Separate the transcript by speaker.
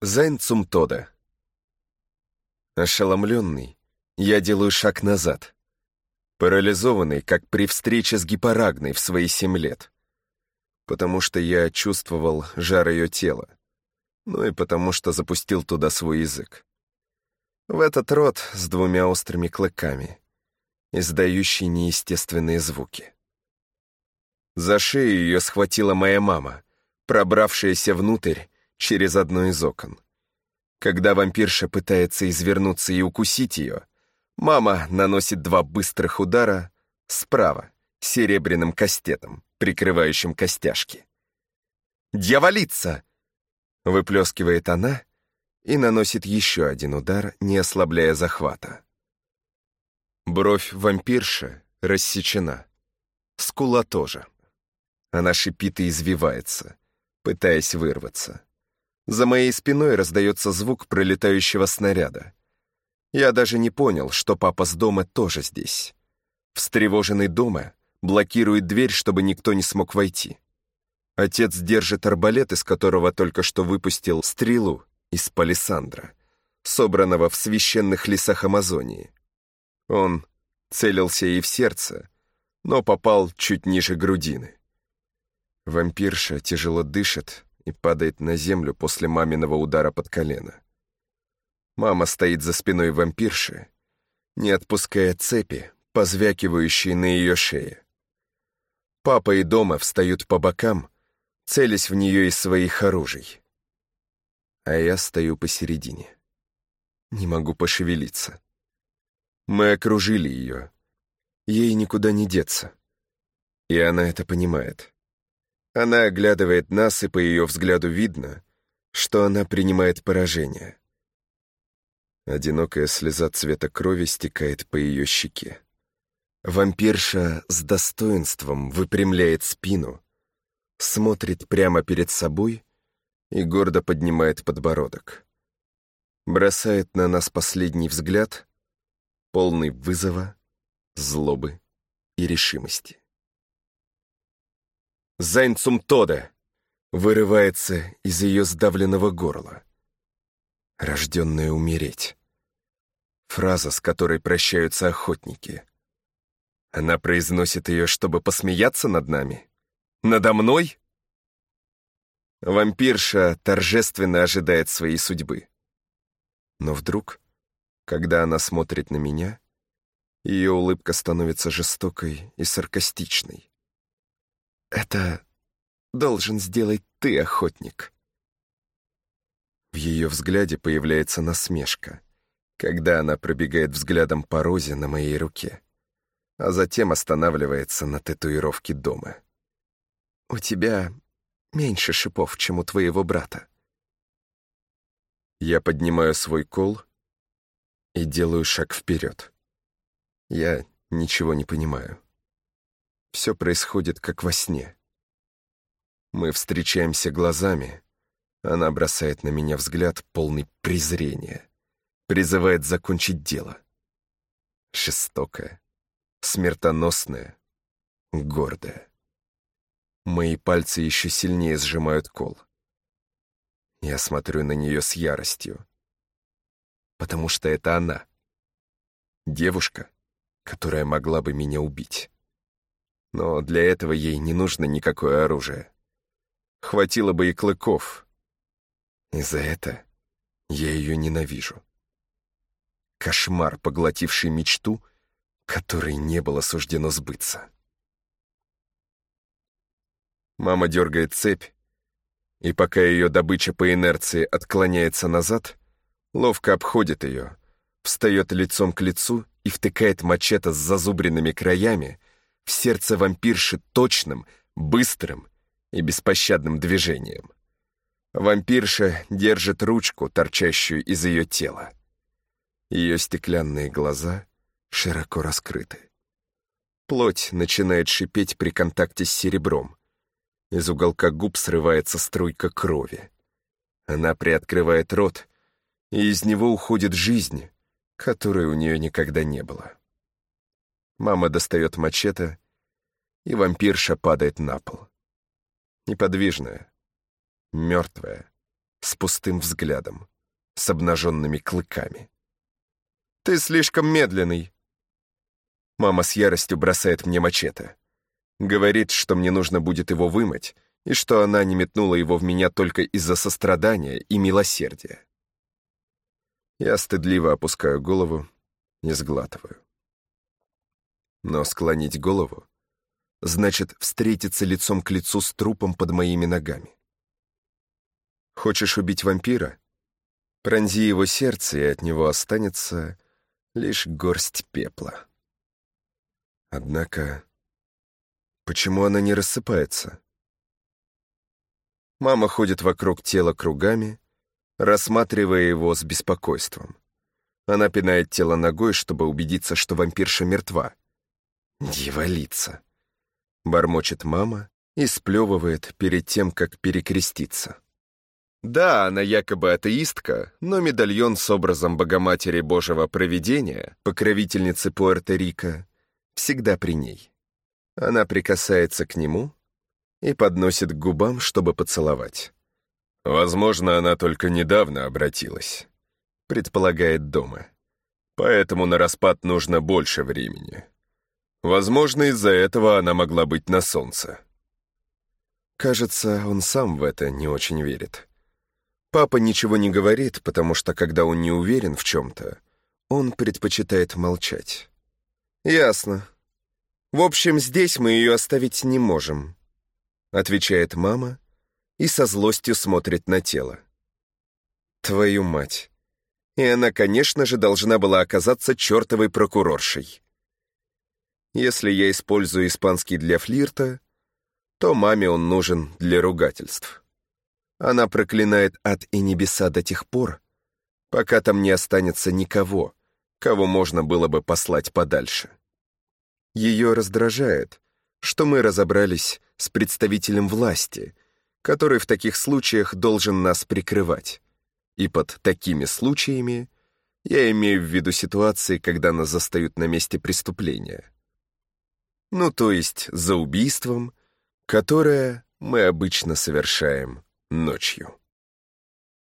Speaker 1: Зайн Цумтода. Ошеломленный, я делаю шаг назад. Парализованный, как при встрече с гипорагной в свои семь лет. Потому что я чувствовал жар ее тела. Ну и потому что запустил туда свой язык. В этот рот с двумя острыми клыками, издающий неестественные звуки. За шею ее схватила моя мама, пробравшаяся внутрь через одно из окон. Когда вампирша пытается извернуться и укусить ее, мама наносит два быстрых удара справа, серебряным кастетом, прикрывающим костяшки. «Дьяволица!» — выплескивает она и наносит еще один удар, не ослабляя захвата. Бровь вампирши рассечена. Скула тоже. Она шипит и извивается, пытаясь вырваться. За моей спиной раздается звук пролетающего снаряда. Я даже не понял, что папа с дома тоже здесь. Встревоженный дома блокирует дверь, чтобы никто не смог войти. Отец держит арбалет, из которого только что выпустил стрелу из палисандра, собранного в священных лесах Амазонии. Он целился ей в сердце, но попал чуть ниже грудины. Вампирша тяжело дышит, и падает на землю после маминого удара под колено. Мама стоит за спиной вампирши, не отпуская цепи, позвякивающие на ее шее. Папа и дома встают по бокам, целясь в нее из своих оружий. А я стою посередине. Не могу пошевелиться. Мы окружили ее. Ей никуда не деться. И она это понимает. Она оглядывает нас, и по ее взгляду видно, что она принимает поражение. Одинокая слеза цвета крови стекает по ее щеке. Вампирша с достоинством выпрямляет спину, смотрит прямо перед собой и гордо поднимает подбородок. Бросает на нас последний взгляд, полный вызова, злобы и решимости. Зайнцум Тода!» вырывается из ее сдавленного горла. «Рожденная умереть». Фраза, с которой прощаются охотники. Она произносит ее, чтобы посмеяться над нами? Надо мной? Вампирша торжественно ожидает своей судьбы. Но вдруг, когда она смотрит на меня, ее улыбка становится жестокой и саркастичной. «Это должен сделать ты, охотник». В ее взгляде появляется насмешка, когда она пробегает взглядом по розе на моей руке, а затем останавливается на татуировке дома. «У тебя меньше шипов, чем у твоего брата». Я поднимаю свой кол и делаю шаг вперед. Я ничего не понимаю. Все происходит как во сне. Мы встречаемся глазами. Она бросает на меня взгляд, полный презрения. Призывает закончить дело. Жестокая, смертоносная, гордая. Мои пальцы еще сильнее сжимают кол. Я смотрю на нее с яростью. Потому что это она. Девушка, которая могла бы меня убить. Но для этого ей не нужно никакое оружие. Хватило бы и клыков. И за это я ее ненавижу. Кошмар, поглотивший мечту, которой не было суждено сбыться. Мама дергает цепь, и пока ее добыча по инерции отклоняется назад, ловко обходит ее, встает лицом к лицу и втыкает мачете с зазубренными краями в сердце вампирши точным, быстрым и беспощадным движением. Вампирша держит ручку, торчащую из ее тела. Ее стеклянные глаза широко раскрыты. Плоть начинает шипеть при контакте с серебром. Из уголка губ срывается струйка крови. Она приоткрывает рот, и из него уходит жизнь, которой у нее никогда не было. Мама достает мачете, и вампирша падает на пол. Неподвижная, мертвая, с пустым взглядом, с обнаженными клыками. «Ты слишком медленный!» Мама с яростью бросает мне мачете. Говорит, что мне нужно будет его вымыть, и что она не метнула его в меня только из-за сострадания и милосердия. Я стыдливо опускаю голову и сглатываю. Но склонить голову значит встретиться лицом к лицу с трупом под моими ногами. Хочешь убить вампира? Пронзи его сердце, и от него останется лишь горсть пепла. Однако, почему она не рассыпается? Мама ходит вокруг тела кругами, рассматривая его с беспокойством. Она пинает тело ногой, чтобы убедиться, что вампирша мертва. «Дьяволица!» — бормочет мама и сплевывает перед тем, как перекреститься. Да, она якобы атеистка, но медальон с образом Богоматери Божьего Провидения, покровительницы Пуэрто-Рико, всегда при ней. Она прикасается к нему и подносит к губам, чтобы поцеловать. Возможно, она только недавно обратилась, предполагает дома. Поэтому на распад нужно больше времени. Возможно, из-за этого она могла быть на солнце. Кажется, он сам в это не очень верит. Папа ничего не говорит, потому что, когда он не уверен в чем-то, он предпочитает молчать. «Ясно. В общем, здесь мы ее оставить не можем», — отвечает мама и со злостью смотрит на тело. «Твою мать!» И она, конечно же, должна была оказаться чертовой прокуроршей. Если я использую испанский для флирта, то маме он нужен для ругательств. Она проклинает ад и небеса до тех пор, пока там не останется никого, кого можно было бы послать подальше. Ее раздражает, что мы разобрались с представителем власти, который в таких случаях должен нас прикрывать. И под такими случаями я имею в виду ситуации, когда нас застают на месте преступления. Ну, то есть за убийством, которое мы обычно совершаем ночью.